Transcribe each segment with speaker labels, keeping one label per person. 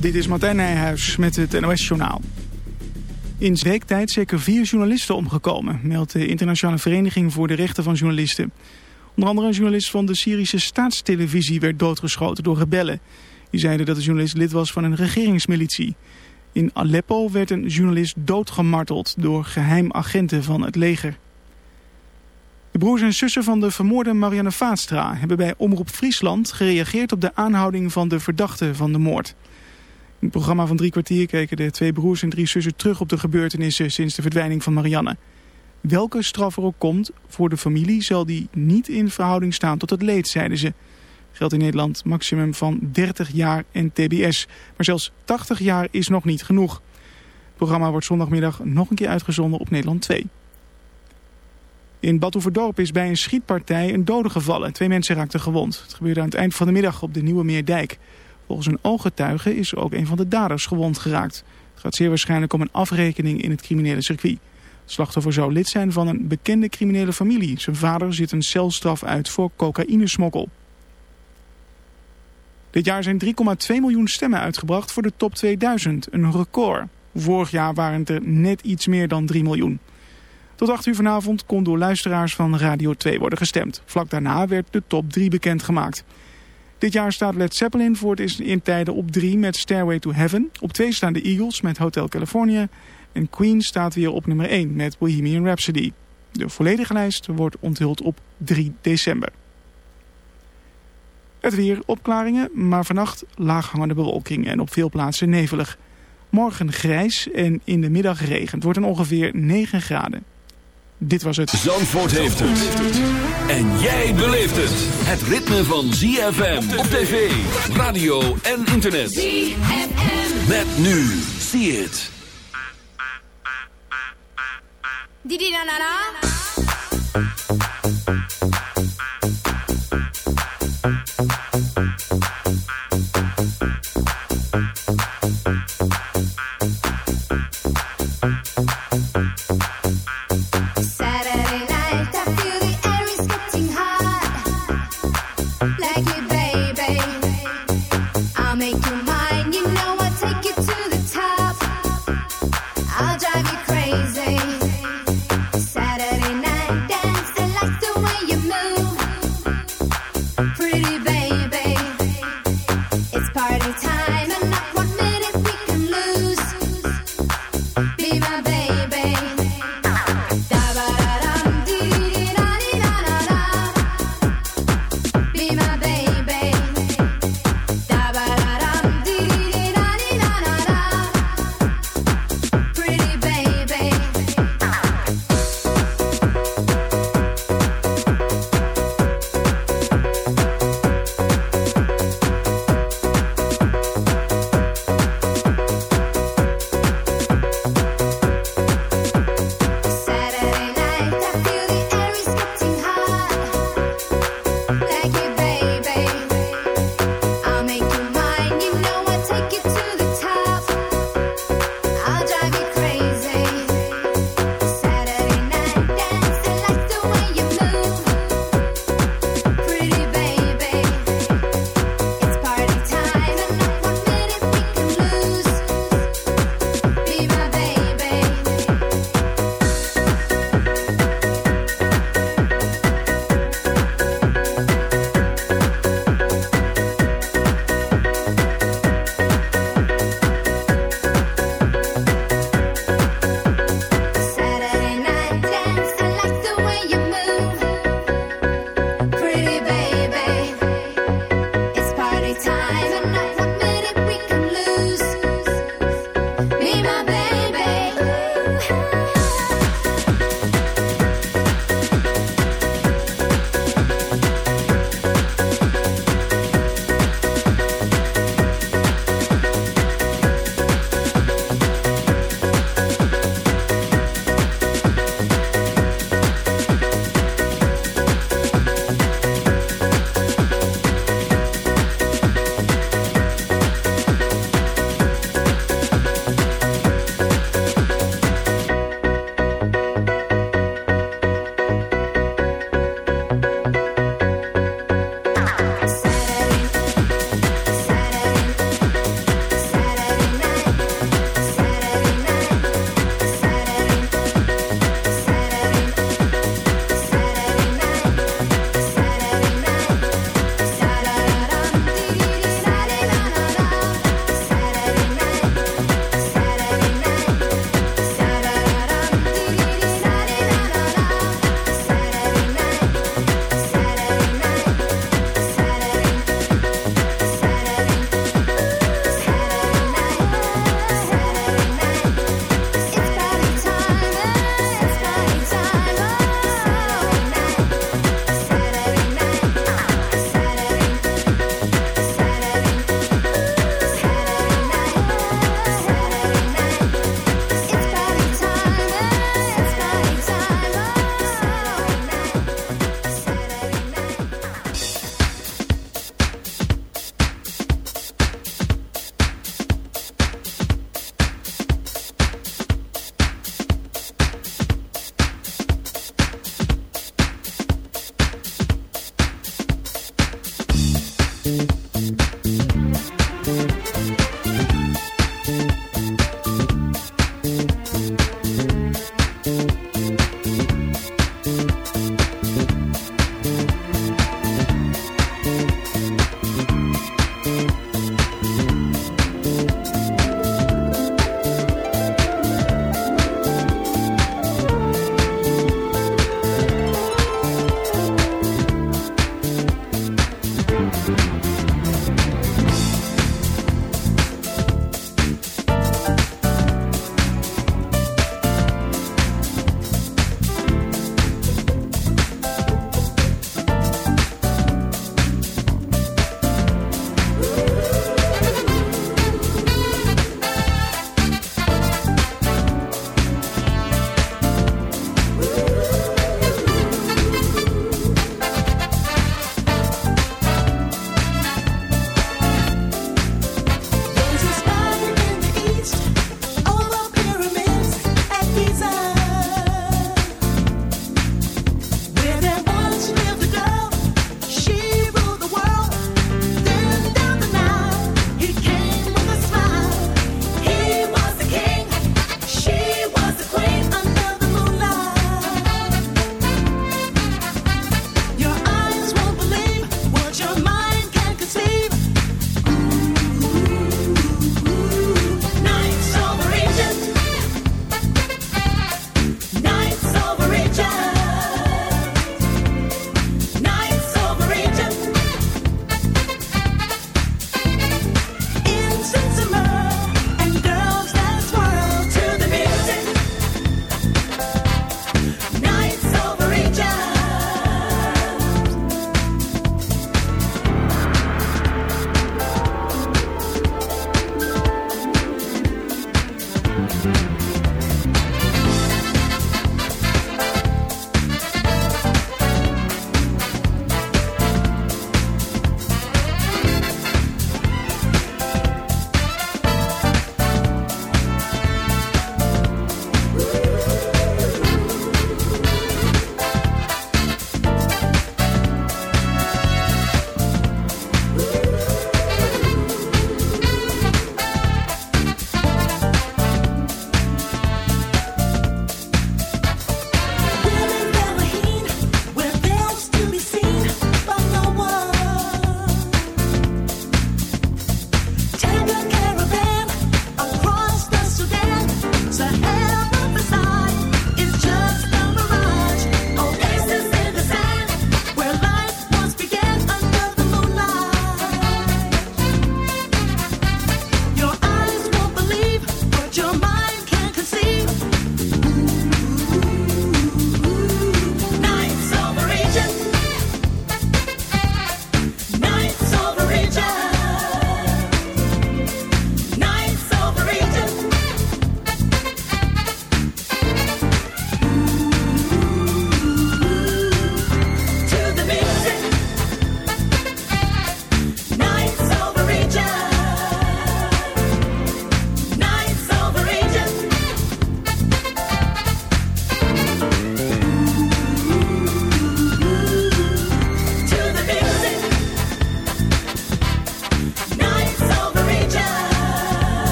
Speaker 1: Dit is Martijn Nijhuis met het NOS-journaal. In weektijd zeker vier journalisten omgekomen, meldt de Internationale Vereniging voor de Rechten van Journalisten. Onder andere een journalist van de Syrische staatstelevisie werd doodgeschoten door rebellen. Die zeiden dat de journalist lid was van een regeringsmilitie. In Aleppo werd een journalist doodgemarteld door geheim agenten van het leger. De broers en zussen van de vermoorde Marianne Vaatstra hebben bij Omroep Friesland gereageerd op de aanhouding van de verdachte van de moord. In het programma van drie kwartier keken de twee broers en drie zussen terug op de gebeurtenissen sinds de verdwijning van Marianne. Welke straf er ook komt, voor de familie zal die niet in verhouding staan tot het leed, zeiden ze. Geldt in Nederland maximum van 30 jaar en tbs. Maar zelfs 80 jaar is nog niet genoeg. Het programma wordt zondagmiddag nog een keer uitgezonden op Nederland 2. In Badhoevedorp is bij een schietpartij een dode gevallen. Twee mensen raakten gewond. Het gebeurde aan het eind van de middag op de Nieuwe Meerdijk. Volgens een ooggetuige is ook een van de daders gewond geraakt. Het gaat zeer waarschijnlijk om een afrekening in het criminele circuit. Het slachtoffer zou lid zijn van een bekende criminele familie. Zijn vader zit een celstraf uit voor cocaïnesmokkel. Dit jaar zijn 3,2 miljoen stemmen uitgebracht voor de top 2000, een record. Vorig jaar waren het er net iets meer dan 3 miljoen. Tot 8 uur vanavond kon door luisteraars van Radio 2 worden gestemd. Vlak daarna werd de top 3 bekendgemaakt. Dit jaar staat Led Zeppelin voor het eerst in tijden op 3 met Stairway to Heaven. Op 2 staan de Eagles met Hotel California. En Queen staat weer op nummer 1 met Bohemian Rhapsody. De volledige lijst wordt onthuld op 3 december. Het weer opklaringen, maar vannacht laaghangende bewolking en op veel plaatsen nevelig. Morgen grijs en in de middag regent. wordt een ongeveer 9 graden. Dit was het.
Speaker 2: Zandvoort heeft het. En jij beleeft het. Het ritme van ZFM op tv, radio en internet. ZFM. Met nu. See it. Didi na na na.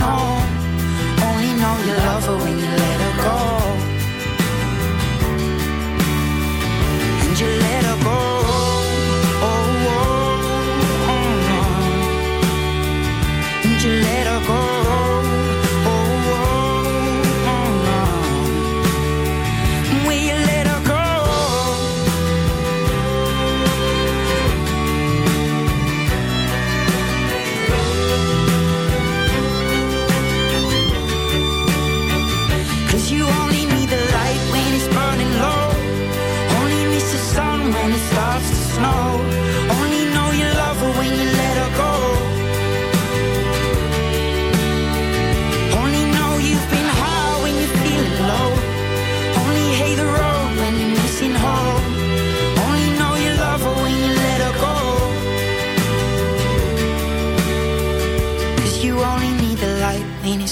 Speaker 3: Home. Only know you love her when you let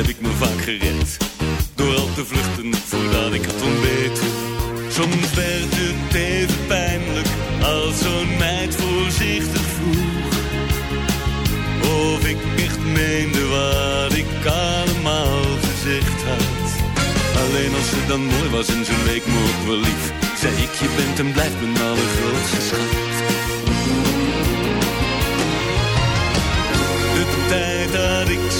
Speaker 4: Heb ik me vaak gered. Door al te vluchten voordat ik had ontbeten. Soms werd het even pijnlijk als zo'n meid voorzichtig vroeg. Of ik echt meende wat ik allemaal gezegd had. Alleen als ze dan mooi was en ze leek me ook wel lief. Zei ik, je bent en blijft mijn allergrootste schat.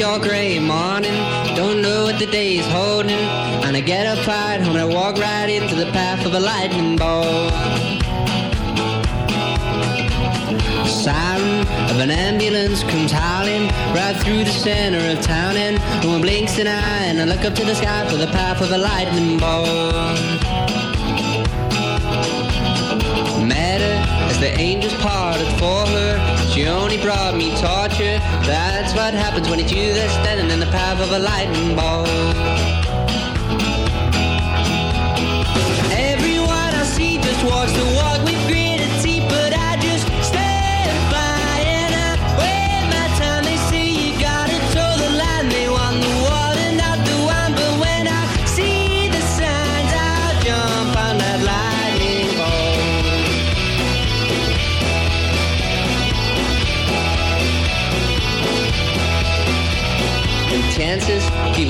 Speaker 5: Your gray morning. Don't know
Speaker 4: what the day's
Speaker 5: holding. And I get up right and I walk
Speaker 4: right into the path of a lightning bolt. Siren
Speaker 5: of an ambulance comes howling right through the center
Speaker 4: of town. And no one blinks an eye and
Speaker 5: I look
Speaker 6: up to the sky for the path of a lightning bolt. Matter as the angels parted for her she only brought me torture. That's what happens when it's you that's standing in the path of a lightning bolt.